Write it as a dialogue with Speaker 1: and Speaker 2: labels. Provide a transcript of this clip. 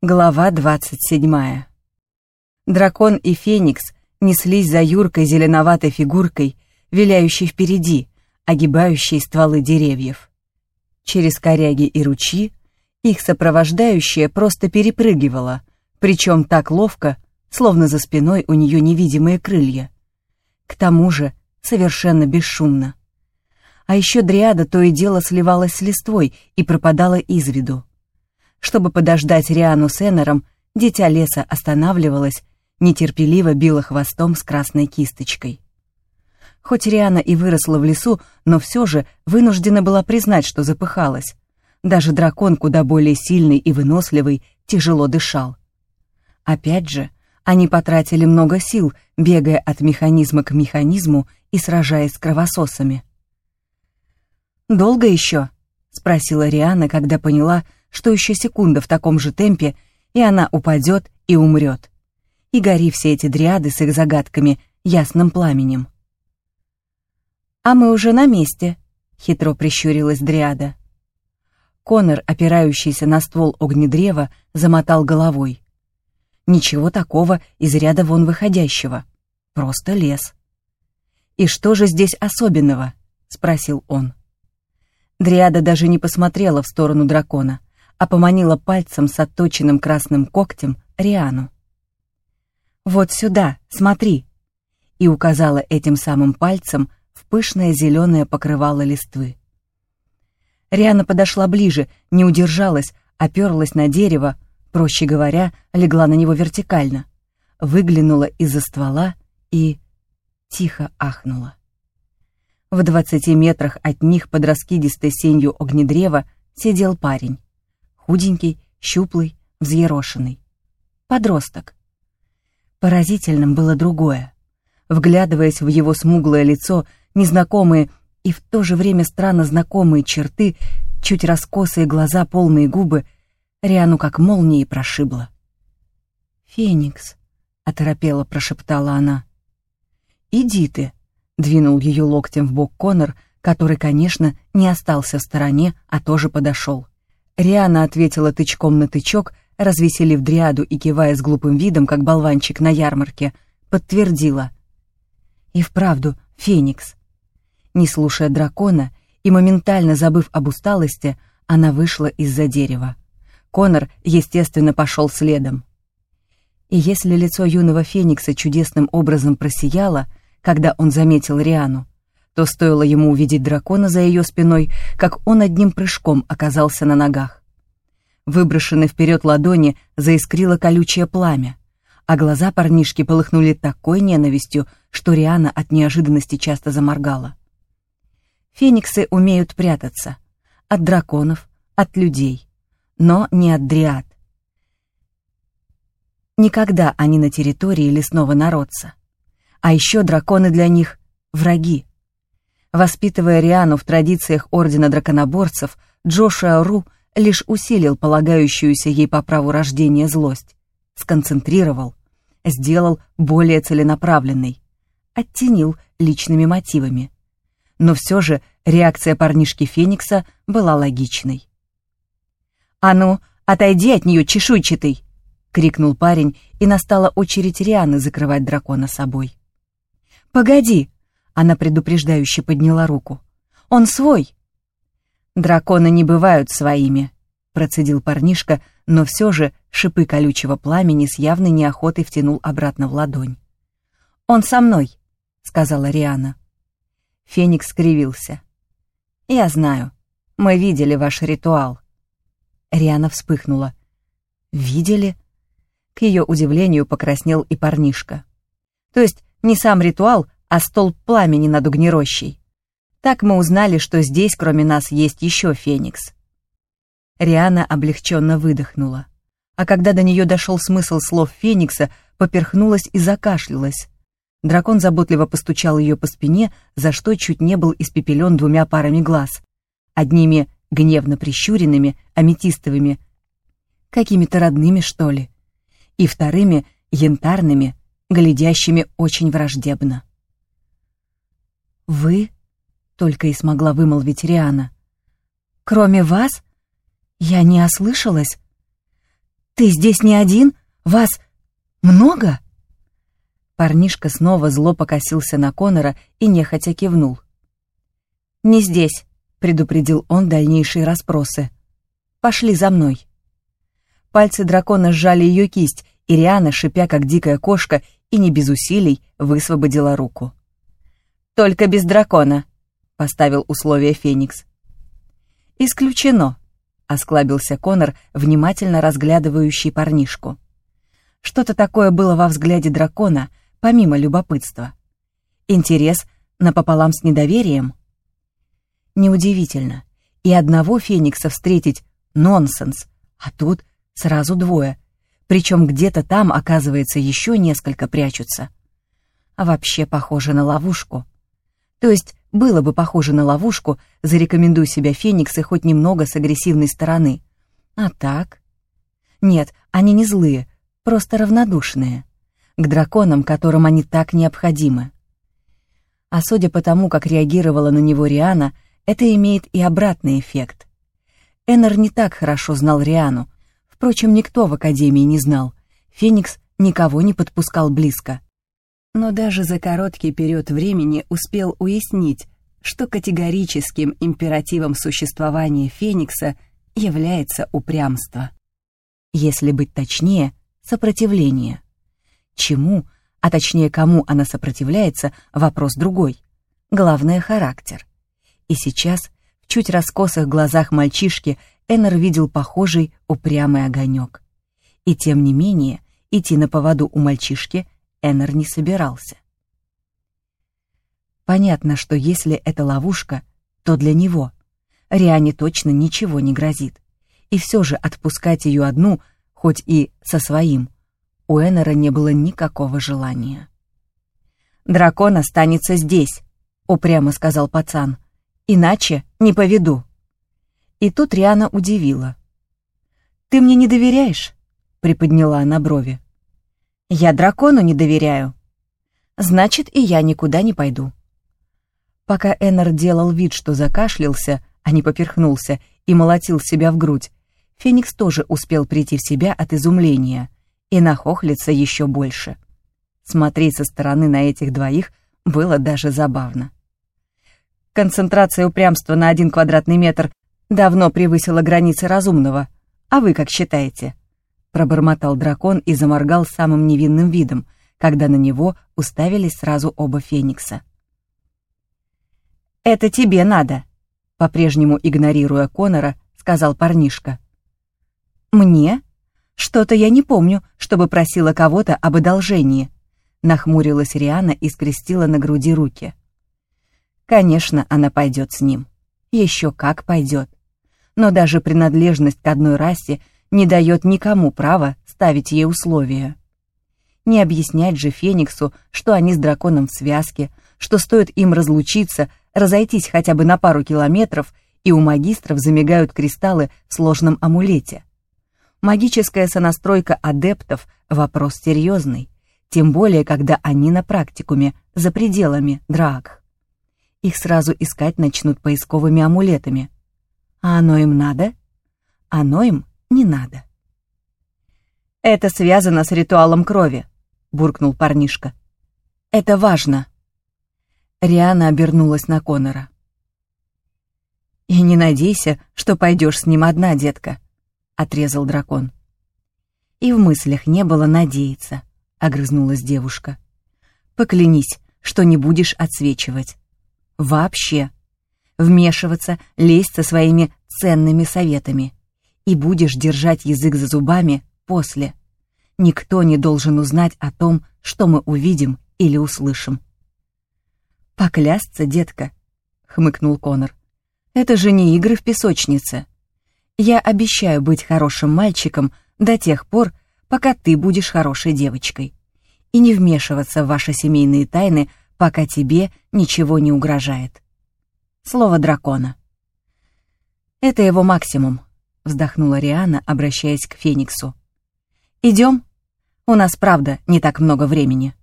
Speaker 1: Глава 27. Дракон и Феникс неслись за юркой зеленоватой фигуркой, виляющей впереди, огибающей стволы деревьев. Через коряги и ручьи их сопровождающая просто перепрыгивала, причем так ловко, словно за спиной у нее невидимые крылья. К тому же совершенно бесшумно. А еще дриада то и дело сливалась с листвой и пропадала из виду. Чтобы подождать Риану с Эннером, дитя леса останавливалась, нетерпеливо била хвостом с красной кисточкой. Хоть Риана и выросла в лесу, но все же вынуждена была признать, что запыхалась. Даже дракон, куда более сильный и выносливый, тяжело дышал. Опять же, они потратили много сил, бегая от механизма к механизму и сражаясь с кровососами. «Долго еще?» — спросила Риана, когда поняла, что еще секунда в таком же темпе, и она упадет и умрет. И гори все эти дриады с их загадками ясным пламенем. «А мы уже на месте», — хитро прищурилась дриада. Конор, опирающийся на ствол огнедрева, замотал головой. Ничего такого из ряда вон выходящего. Просто лес. «И что же здесь особенного?» — спросил он. Дриада даже не посмотрела в сторону дракона, а поманила пальцем с отточенным красным когтем Риану. «Вот сюда, смотри!» и указала этим самым пальцем в пышное зеленое покрывало листвы. Риана подошла ближе, не удержалась, оперлась на дерево, проще говоря, легла на него вертикально, выглянула из-за ствола и тихо ахнула. В двадцати метрах от них под раскидистой сенью огнедрева сидел парень худенький, щуплый, взъерошенный. Подросток. Поразительным было другое. Вглядываясь в его смуглое лицо, незнакомые и в то же время странно знакомые черты, чуть раскосые глаза, полные губы, Риану как молнией прошибло. «Феникс», — оторопела прошептала она. «Иди ты», — двинул ее локтем в бок Конор, который, конечно, не остался в стороне, а тоже подошел. Риана ответила тычком на тычок, развеселив дриаду и кивая с глупым видом, как болванчик на ярмарке, подтвердила. И вправду, Феникс. Не слушая дракона и моментально забыв об усталости, она вышла из-за дерева. Конор, естественно, пошел следом. И если лицо юного Феникса чудесным образом просияло, когда он заметил Риану, то стоило ему увидеть дракона за ее спиной, как он одним прыжком оказался на ногах. Выброшенной вперед ладони заискрило колючее пламя, а глаза парнишки полыхнули такой ненавистью, что Риана от неожиданности часто заморгала. Фениксы умеют прятаться. От драконов, от людей. Но не от дриад. Никогда они на территории лесного народца. А еще драконы для них — враги. Воспитывая Риану в традициях Ордена Драконоборцев, Джошуа Ру лишь усилил полагающуюся ей по праву рождения злость, сконцентрировал, сделал более целенаправленной, оттенил личными мотивами. Но все же реакция парнишки Феникса была логичной. «А ну, отойди от нее, чешуйчатый!» — крикнул парень, и настала очередь Рианы закрывать дракона собой. «Погоди!» Она предупреждающе подняла руку. «Он свой!» «Драконы не бывают своими», — процедил парнишка, но все же шипы колючего пламени с явной неохотой втянул обратно в ладонь. «Он со мной», — сказала Риана. Феникс скривился. «Я знаю. Мы видели ваш ритуал». Риана вспыхнула. «Видели?» К ее удивлению покраснел и парнишка. «То есть не сам ритуал, а столб пламени над огнерощей. Так мы узнали, что здесь, кроме нас, есть еще Феникс. Риана облегченно выдохнула. А когда до нее дошел смысл слов Феникса, поперхнулась и закашлялась. Дракон заботливо постучал ее по спине, за что чуть не был испепелен двумя парами глаз. Одними гневно прищуренными, аметистовыми, какими-то родными, что ли, и вторыми янтарными, глядящими очень враждебно. «Вы?» — только и смогла вымолвить Риана. «Кроме вас? Я не ослышалась?» «Ты здесь не один? Вас много?» Парнишка снова зло покосился на Конора и нехотя кивнул. «Не здесь», — предупредил он дальнейшие расспросы. «Пошли за мной». Пальцы дракона сжали ее кисть, и Риана, шипя как дикая кошка, и не без усилий высвободила руку. «Только без дракона», — поставил условие Феникс. «Исключено», — осклабился Конор, внимательно разглядывающий парнишку. Что-то такое было во взгляде дракона, помимо любопытства. Интерес напополам с недоверием? Неудивительно. И одного Феникса встретить — нонсенс, а тут сразу двое. Причем где-то там, оказывается, еще несколько прячутся. А вообще похоже на ловушку. То есть было бы похоже на ловушку, зарекомендуй себя Фениксы хоть немного с агрессивной стороны. А так? Нет, они не злые, просто равнодушные. К драконам, которым они так необходимы. А судя по тому, как реагировала на него Риана, это имеет и обратный эффект. Эннер не так хорошо знал Риану, впрочем, никто в Академии не знал. Феникс никого не подпускал близко но даже за короткий период времени успел уяснить, что категорическим императивом существования Феникса является упрямство. Если быть точнее, сопротивление. Чему, а точнее кому она сопротивляется, вопрос другой. Главное — характер. И сейчас в чуть раскосых глазах мальчишки Эннер видел похожий упрямый огонек. И тем не менее, идти на поводу у мальчишки — Эннер не собирался. Понятно, что если это ловушка, то для него. Риане точно ничего не грозит. И все же отпускать ее одну, хоть и со своим, у Эннера не было никакого желания. «Дракон останется здесь», — упрямо сказал пацан. «Иначе не поведу». И тут Риана удивила. «Ты мне не доверяешь?» — приподняла она брови. Я дракону не доверяю. Значит, и я никуда не пойду. Пока Эннер делал вид, что закашлялся, а не поперхнулся, и молотил себя в грудь, Феникс тоже успел прийти в себя от изумления и нахохлиться еще больше. Смотреть со стороны на этих двоих было даже забавно. Концентрация упрямства на один квадратный метр давно превысила границы разумного. А вы как считаете? Пробормотал дракон и заморгал самым невинным видом, когда на него уставились сразу оба феникса. «Это тебе надо», — по-прежнему игнорируя Конора, сказал парнишка. «Мне? Что-то я не помню, чтобы просила кого-то об одолжении», — нахмурилась Риана и скрестила на груди руки. «Конечно, она пойдет с ним. Еще как пойдет. Но даже принадлежность к одной расе — не дает никому права ставить ей условия. Не объяснять же Фениксу, что они с драконом в связке, что стоит им разлучиться, разойтись хотя бы на пару километров, и у магистров замигают кристаллы в сложном амулете. Магическая сонастройка адептов — вопрос серьезный, тем более, когда они на практикуме, за пределами драк. Их сразу искать начнут поисковыми амулетами. А оно им надо? Оно им не надо. «Это связано с ритуалом крови», — буркнул парнишка. «Это важно». Риана обернулась на Конора. «И не надейся, что пойдешь с ним одна, детка», — отрезал дракон. «И в мыслях не было надеяться», — огрызнулась девушка. «Поклянись, что не будешь отсвечивать. Вообще. Вмешиваться, лезть со своими ценными советами и будешь держать язык за зубами после. Никто не должен узнать о том, что мы увидим или услышим. «Поклясться, детка», — хмыкнул Конор. «Это же не игры в песочнице. Я обещаю быть хорошим мальчиком до тех пор, пока ты будешь хорошей девочкой, и не вмешиваться в ваши семейные тайны, пока тебе ничего не угрожает. Слово дракона. Это его максимум, вздохнула Риана, обращаясь к Фениксу. «Идем? У нас, правда, не так много времени».